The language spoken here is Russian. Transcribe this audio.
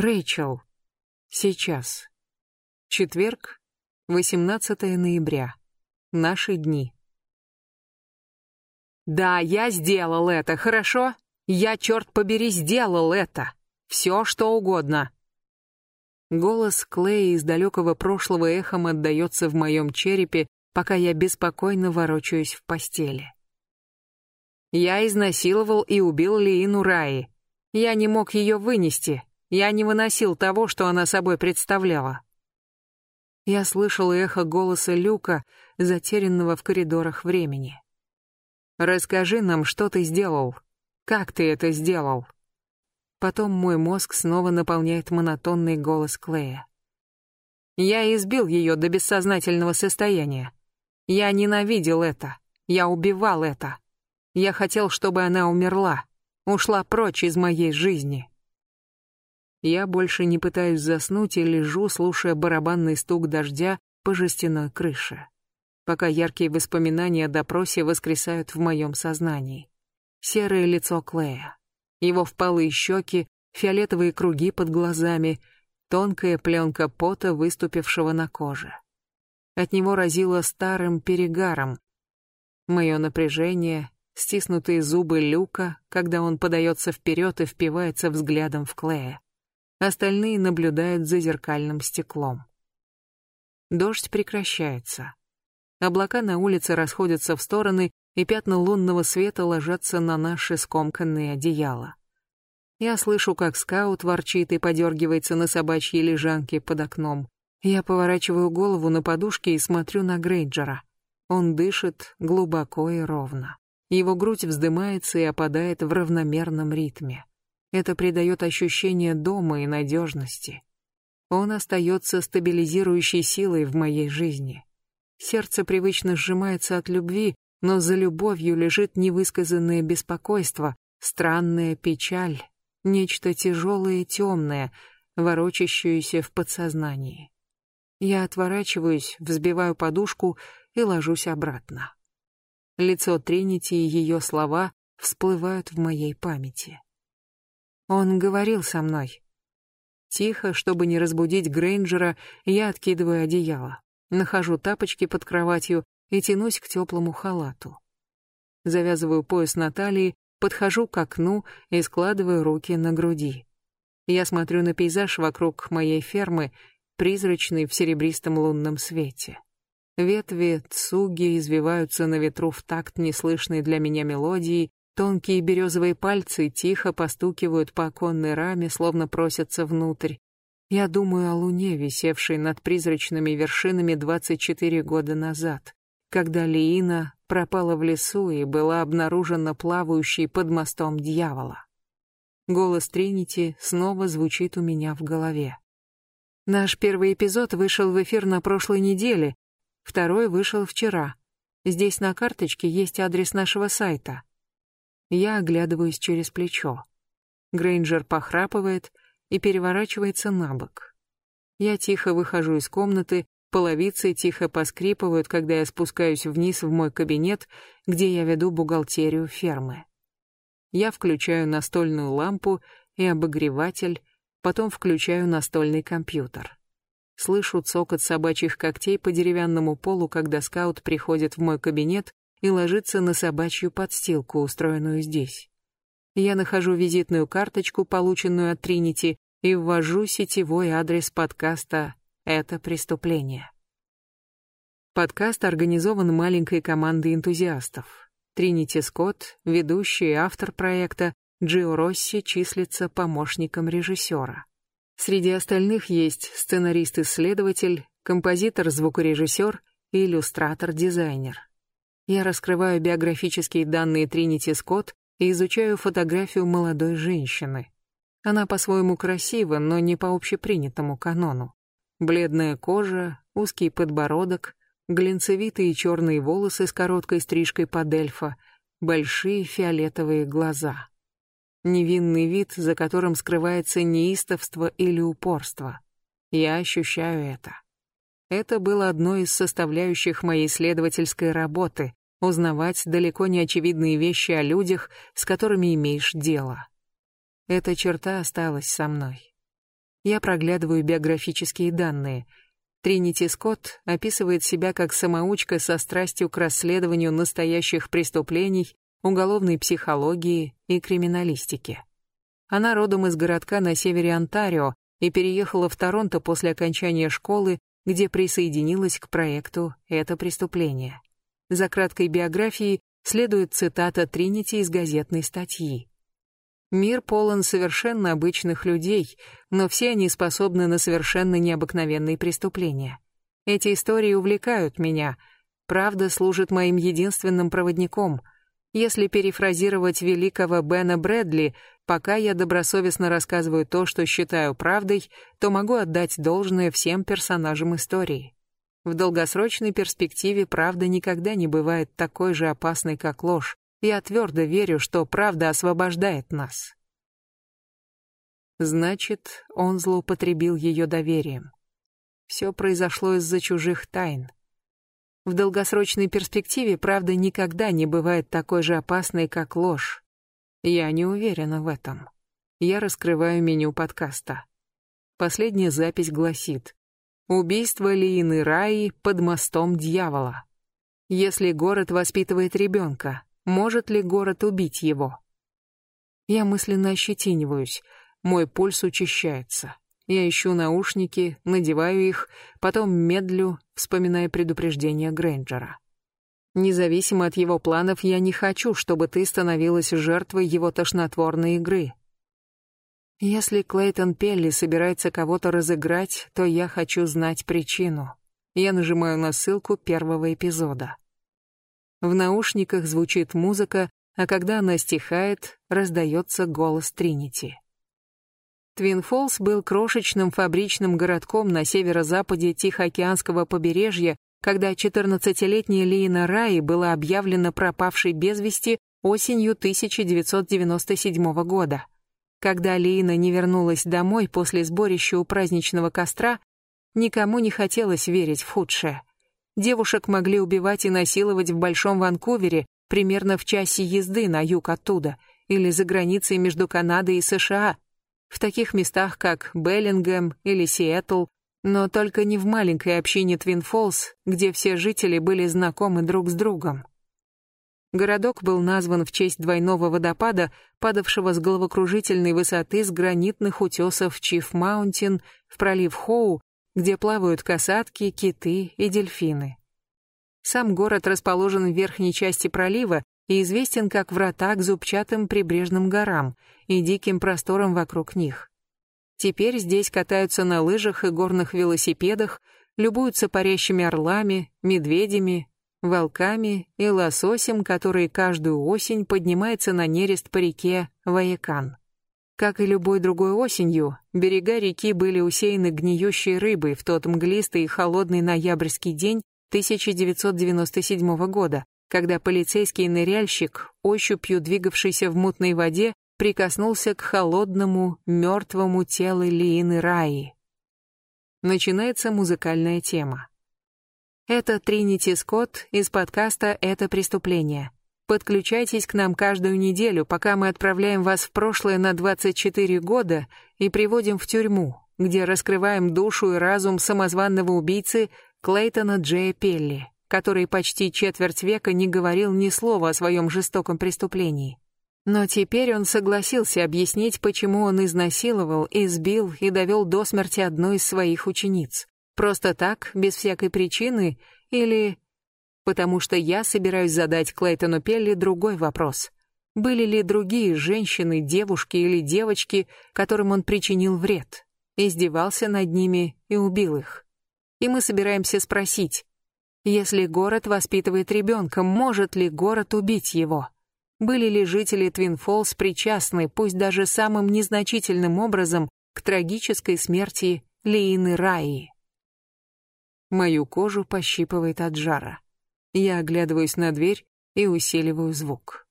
Рэйчел. Сейчас. Четверг, 18 ноября. Наши дни. Да, я сделал это, хорошо? Я, черт побери, сделал это. Все, что угодно. Голос Клея из далекого прошлого эхом отдается в моем черепе, пока я беспокойно ворочаюсь в постели. Я изнасиловал и убил Лиину Раи. Я не мог ее вынести. Я не выносил того, что она собой представляла. Я слышал эхо голоса Люка, затерянного в коридорах времени. «Расскажи нам, что ты сделал. Как ты это сделал?» Потом мой мозг снова наполняет монотонный голос Клея. Я избил ее до бессознательного состояния. Я ненавидел это. Я убивал это. Я хотел, чтобы она умерла, ушла прочь из моей жизни. Я больше не пытаюсь заснуть и лежу, слушая барабанный стук дождя по жестяной крыше, пока яркие воспоминания о допросе воскресают в моем сознании. Серое лицо Клея, его впалые щеки, фиолетовые круги под глазами, тонкая пленка пота, выступившего на коже. От него разило старым перегаром. Мое напряжение, стиснутые зубы Люка, когда он подается вперед и впивается взглядом в Клея. Остальные наблюдают за зеркальным стеклом. Дождь прекращается. Облака на улице расходятся в стороны, и пятна лунного света ложатся на наши скомканные одеяла. Я слышу, как скаут ворчит и подергивается на собачьей лежанке под окном. Я поворачиваю голову на подушке и смотрю на Грейджера. Он дышит глубоко и ровно. Его грудь вздымается и опадает в равномерном ритме. Это придает ощущение дома и надежности. Он остается стабилизирующей силой в моей жизни. Сердце привычно сжимается от любви, но за любовью лежит невысказанное беспокойство, странная печаль, нечто тяжелое и темное, ворочащееся в подсознании. Я отворачиваюсь, взбиваю подушку и ложусь обратно. Лицо Тринити и ее слова всплывают в моей памяти. Он говорил со мной. Тихо, чтобы не разбудить Грейнджера, я откидываю одеяло, нахожу тапочки под кроватью и тянусь к теплому халату. Завязываю пояс на талии, подхожу к окну и складываю руки на груди. Я смотрю на пейзаж вокруг моей фермы призрачный в серебристом лунном свете. Ветви цуги извиваются на ветру в такт неслышной для меня мелодии, тонкие березовые пальцы тихо постукивают по оконной раме, словно просятся внутрь. Я думаю о луне, висевшей над призрачными вершинами 24 года назад, когда Лиина пропала в лесу и была обнаружена плавающей под мостом дьявола. Голос Тринити снова звучит у меня в голове. Наш первый эпизод вышел в эфир на прошлой неделе, второй вышел вчера. Здесь на карточке есть адрес нашего сайта. Я оглядываюсь через плечо. Грейнджер похрапывает и переворачивается на бок. Я тихо выхожу из комнаты, половицы тихо поскрипывают, когда я спускаюсь вниз в мой кабинет, где я веду бухгалтерию фермы. Я включаю настольную лампу и обогреватель, потом включаю настольный компьютер. Слышу цокот собачьих когтей по деревянному полу, когда скаут приходит в мой кабинет и ложится на собачью подстилку, устроенную здесь. Я нахожу визитную карточку, полученную от Тринити, и ввожу сетевой адрес подкаста «Это преступление». Подкаст организован маленькой командой энтузиастов. Тринити Скотт, ведущий и автор проекта, Джио Росси числится помощником режиссера. Среди остальных есть сценарист-исследователь, композитор-звукорежиссер и иллюстратор-дизайнер. Я раскрываю биографические данные Тринити Скотт и изучаю фотографию молодой женщины. Она по-своему красива, но не по общепринятому канону. Бледная кожа, узкий подбородок, глинцевитые черные волосы с короткой стрижкой под эльфа, большие фиолетовые глаза невинный вид, за которым скрывается неистовство или упорство. Я ощущаю это. Это было одной из составляющих моей исследовательской работы — узнавать далеко не очевидные вещи о людях, с которыми имеешь дело. Эта черта осталась со мной. Я проглядываю биографические данные. Тринити Скотт описывает себя как самоучка со страстью к расследованию настоящих преступлений, уголовной психологии и криминалистики. Она родом из городка на севере Онтарио и переехала в Торонто после окончания школы, где присоединилась к проекту «Это преступление». За краткой биографией следует цитата Тринити из газетной статьи. Мир полон совершенно обычных людей, но все они способны на совершенно необыкновенные преступления. Эти истории увлекают меня. Правда служит моим единственным проводником. Если перефразировать великого Бена Брэдли, пока я добросовестно рассказываю то, что считаю правдой, то могу отдать должное всем персонажам истории. В долгосрочной перспективе правда никогда не бывает такой же опасной, как ложь. Я твердо верю, что правда освобождает нас. Значит, он злоупотребил ее доверием. Все произошло из-за чужих тайн. В долгосрочной перспективе правда никогда не бывает такой же опасной, как ложь. Я не уверена в этом. Я раскрываю меню подкаста. Последняя запись гласит Убийство Лиины Раи под мостом дьявола. Если город воспитывает ребенка, может ли город убить его? Я мысленно ощетиниваюсь, мой пульс учащается. Я ищу наушники, надеваю их, потом медлю, вспоминая предупреждение Грейнджера. Независимо от его планов, я не хочу, чтобы ты становилась жертвой его тошнотворной игры. Если Клейтон Пелли собирается кого-то разыграть, то я хочу знать причину. Я нажимаю на ссылку первого эпизода. В наушниках звучит музыка, а когда она стихает, раздается голос Тринити. Твин Фолс был крошечным фабричным городком на северо-западе Тихоокеанского побережья, когда 14-летняя Лина Раи была объявлена пропавшей без вести осенью 1997 года. Когда Лина не вернулась домой после сборища у праздничного костра, никому не хотелось верить в худшее. Девушек могли убивать и насиловать в Большом Ванкувере, примерно в часе езды на юг оттуда, или за границей между Канадой и США, в таких местах, как Беллингем или Сиэтл, но только не в маленькой общине Твин Фолс, где все жители были знакомы друг с другом. Городок был назван в честь двойного водопада, падавшего с головокружительной высоты с гранитных утесов Чиф-Маунтин в пролив Хоу, где плавают касатки, киты и дельфины. Сам город расположен в верхней части пролива и известен как врата к зубчатым прибрежным горам и диким просторам вокруг них. Теперь здесь катаются на лыжах и горных велосипедах, любуются парящими орлами, медведями, волками и лососем, который каждую осень поднимается на нерест по реке Ваякан. Как и любой другой осенью, берега реки были усеяны гниющей рыбой в тот мглистый и холодный ноябрьский день 1997 года, когда полицейский ныряльщик, ощупью двигавшийся в мутной воде, прикоснулся к холодному, мертвому телу Лиины Раи. Начинается музыкальная тема. Это Тринити Скотт из подкаста «Это преступление». Подключайтесь к нам каждую неделю, пока мы отправляем вас в прошлое на 24 года и приводим в тюрьму, где раскрываем душу и разум самозванного убийцы Клейтона Джея Пелли, который почти четверть века не говорил ни слова о своем жестоком преступлении. Но теперь он согласился объяснить, почему он изнасиловал, избил и довел до смерти одну из своих учениц. Просто так, без всякой причины, или... Потому что я собираюсь задать Клейтону Пелли другой вопрос. Были ли другие женщины, девушки или девочки, которым он причинил вред, издевался над ними и убил их? И мы собираемся спросить, если город воспитывает ребенка, может ли город убить его? Были ли жители Твин Фолс причастны, пусть даже самым незначительным образом, к трагической смерти Лиины Раи? Мою кожу пощипывает от жара. Я оглядываюсь на дверь и усиливаю звук.